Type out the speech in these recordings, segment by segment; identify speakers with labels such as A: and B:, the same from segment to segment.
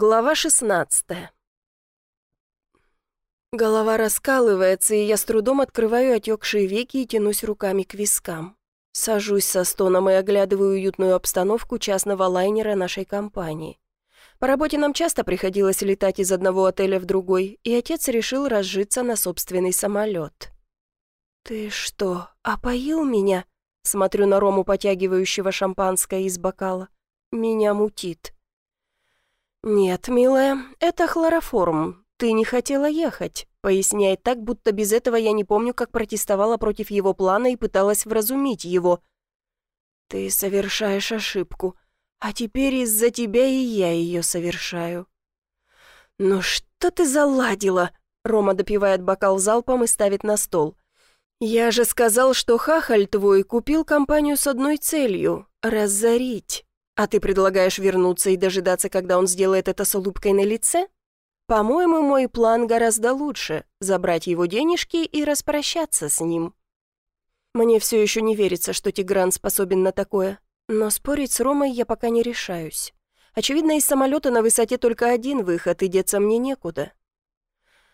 A: Глава 16 Голова раскалывается, и я с трудом открываю отекшие веки и тянусь руками к вискам. Сажусь со стоном и оглядываю уютную обстановку частного лайнера нашей компании. По работе нам часто приходилось летать из одного отеля в другой, и отец решил разжиться на собственный самолет. «Ты что, опоил меня?» Смотрю на Рому, потягивающего шампанское из бокала. Меня мутит. «Нет, милая, это хлороформ. Ты не хотела ехать», — поясняет так, будто без этого я не помню, как протестовала против его плана и пыталась вразумить его. «Ты совершаешь ошибку, а теперь из-за тебя и я ее совершаю». «Ну что ты заладила?» — Рома допивает бокал залпом и ставит на стол. «Я же сказал, что хахаль твой купил компанию с одной целью — разорить». А ты предлагаешь вернуться и дожидаться, когда он сделает это с улыбкой на лице? По-моему, мой план гораздо лучше — забрать его денежки и распрощаться с ним. Мне все еще не верится, что Тигран способен на такое, но спорить с Ромой я пока не решаюсь. Очевидно, из самолета на высоте только один выход, и деться мне некуда.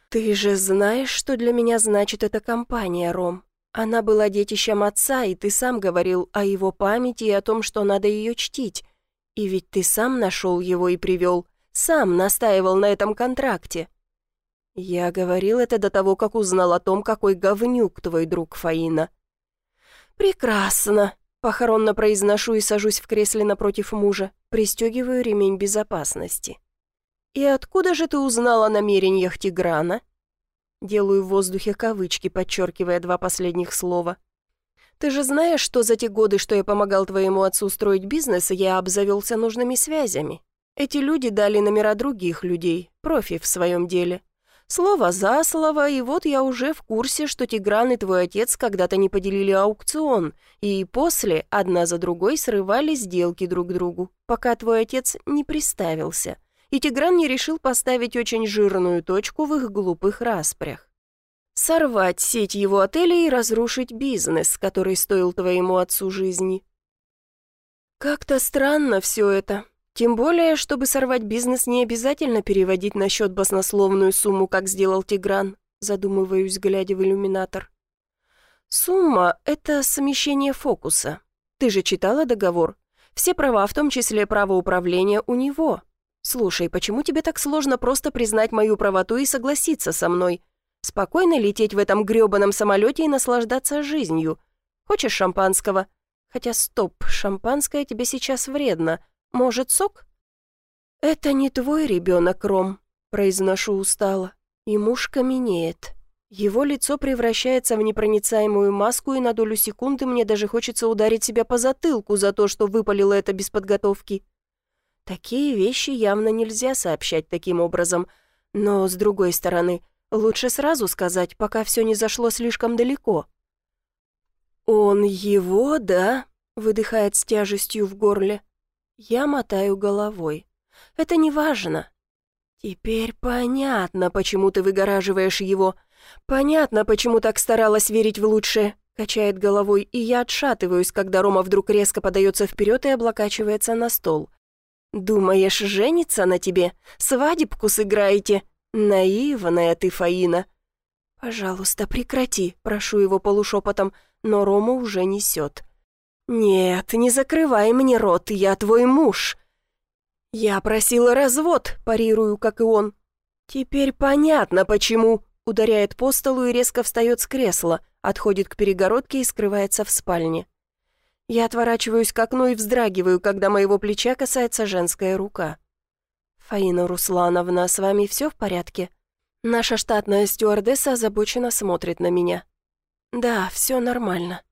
A: Ты же знаешь, что для меня значит эта компания, Ром. Она была детищем отца, и ты сам говорил о его памяти и о том, что надо ее чтить. И ведь ты сам нашел его и привел, сам настаивал на этом контракте. Я говорил это до того, как узнал о том, какой говнюк твой друг Фаина. Прекрасно, похоронно произношу и сажусь в кресле напротив мужа, пристегиваю ремень безопасности. И откуда же ты узнал о намерениях Тиграна? Делаю в воздухе кавычки, подчеркивая два последних слова. Ты же знаешь, что за те годы, что я помогал твоему отцу строить бизнес, я обзавелся нужными связями. Эти люди дали номера других людей, профи в своем деле. Слово за слово, и вот я уже в курсе, что Тигран и твой отец когда-то не поделили аукцион, и после одна за другой срывали сделки друг другу, пока твой отец не приставился, и Тигран не решил поставить очень жирную точку в их глупых распрях сорвать сеть его отелей и разрушить бизнес, который стоил твоему отцу жизни. Как-то странно все это. Тем более, чтобы сорвать бизнес, не обязательно переводить на счет баснословную сумму, как сделал Тигран, задумываюсь, глядя в иллюминатор. Сумма — это смещение фокуса. Ты же читала договор? Все права, в том числе право управления, у него. Слушай, почему тебе так сложно просто признать мою правоту и согласиться со мной? Спокойно лететь в этом грёбаном самолете и наслаждаться жизнью. Хочешь шампанского? Хотя стоп, шампанское тебе сейчас вредно. Может, сок? Это не твой ребенок, Ром, произношу устало. И муж каменеет. Его лицо превращается в непроницаемую маску, и на долю секунды мне даже хочется ударить себя по затылку за то, что выпалило это без подготовки. Такие вещи явно нельзя сообщать таким образом. Но, с другой стороны, Лучше сразу сказать, пока все не зашло слишком далеко. «Он его, да?» — выдыхает с тяжестью в горле. Я мотаю головой. «Это не важно. Теперь понятно, почему ты выгораживаешь его. Понятно, почему так старалась верить в лучшее». Качает головой, и я отшатываюсь, когда Рома вдруг резко подается вперед и облокачивается на стол. «Думаешь, женится на тебе? Свадебку сыграете?» «Наивная ты, Фаина!» «Пожалуйста, прекрати», — прошу его полушепотом, но Рома уже несет. «Нет, не закрывай мне рот, я твой муж!» «Я просила развод», — парирую, как и он. «Теперь понятно, почему», — ударяет по столу и резко встает с кресла, отходит к перегородке и скрывается в спальне. Я отворачиваюсь к окну и вздрагиваю, когда моего плеча касается женская рука. «Фаина Руслановна, с вами все в порядке?» Наша штатная стюардесса озабоченно смотрит на меня. «Да, все нормально».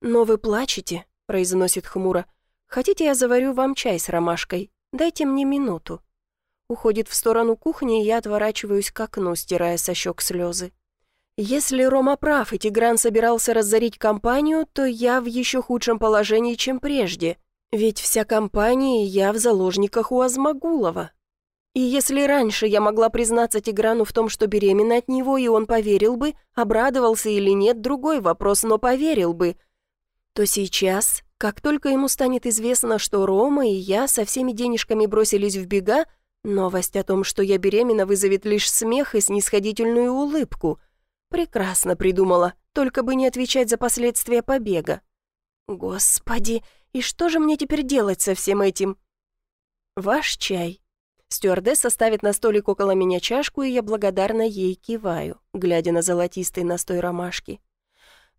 A: «Но вы плачете», — произносит хмуро. «Хотите, я заварю вам чай с ромашкой? Дайте мне минуту». Уходит в сторону кухни, и я отворачиваюсь к окну, стирая со щек слезы. Если Рома прав, и Тигран собирался разорить компанию, то я в еще худшем положении, чем прежде. Ведь вся компания и я в заложниках у Азмагулова. И если раньше я могла признаться Тиграну в том, что беременна от него, и он поверил бы, обрадовался или нет, другой вопрос, но поверил бы, то сейчас, как только ему станет известно, что Рома и я со всеми денежками бросились в бега, Новость о том, что я беременна, вызовет лишь смех и снисходительную улыбку. Прекрасно придумала, только бы не отвечать за последствия побега. Господи, и что же мне теперь делать со всем этим? Ваш чай. Стюардесса ставит на столик около меня чашку, и я благодарно ей киваю, глядя на золотистый настой ромашки.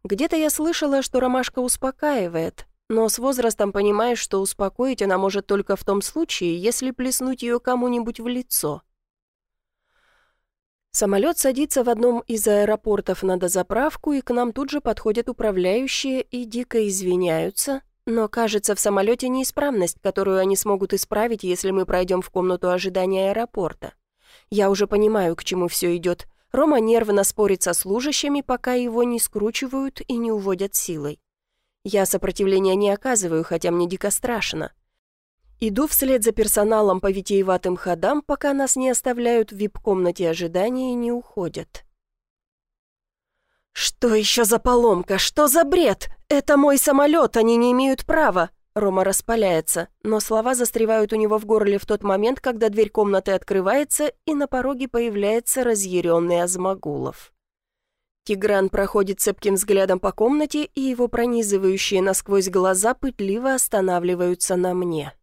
A: Где-то я слышала, что ромашка успокаивает, но с возрастом понимаешь, что успокоить она может только в том случае, если плеснуть ее кому-нибудь в лицо. Самолет садится в одном из аэропортов на дозаправку, и к нам тут же подходят управляющие и дико извиняются, но кажется в самолете неисправность, которую они смогут исправить, если мы пройдем в комнату ожидания аэропорта. Я уже понимаю, к чему все идет. Рома нервно спорит со служащими, пока его не скручивают и не уводят силой. Я сопротивления не оказываю, хотя мне дико страшно. Иду вслед за персоналом по витиеватым ходам, пока нас не оставляют в вип-комнате ожидания и не уходят. «Что еще за поломка? Что за бред? Это мой самолет, они не имеют права!» Рома распаляется, но слова застревают у него в горле в тот момент, когда дверь комнаты открывается, и на пороге появляется разъяренный Азмагулов. Тигран проходит цепким взглядом по комнате, и его пронизывающие насквозь глаза пытливо останавливаются на мне.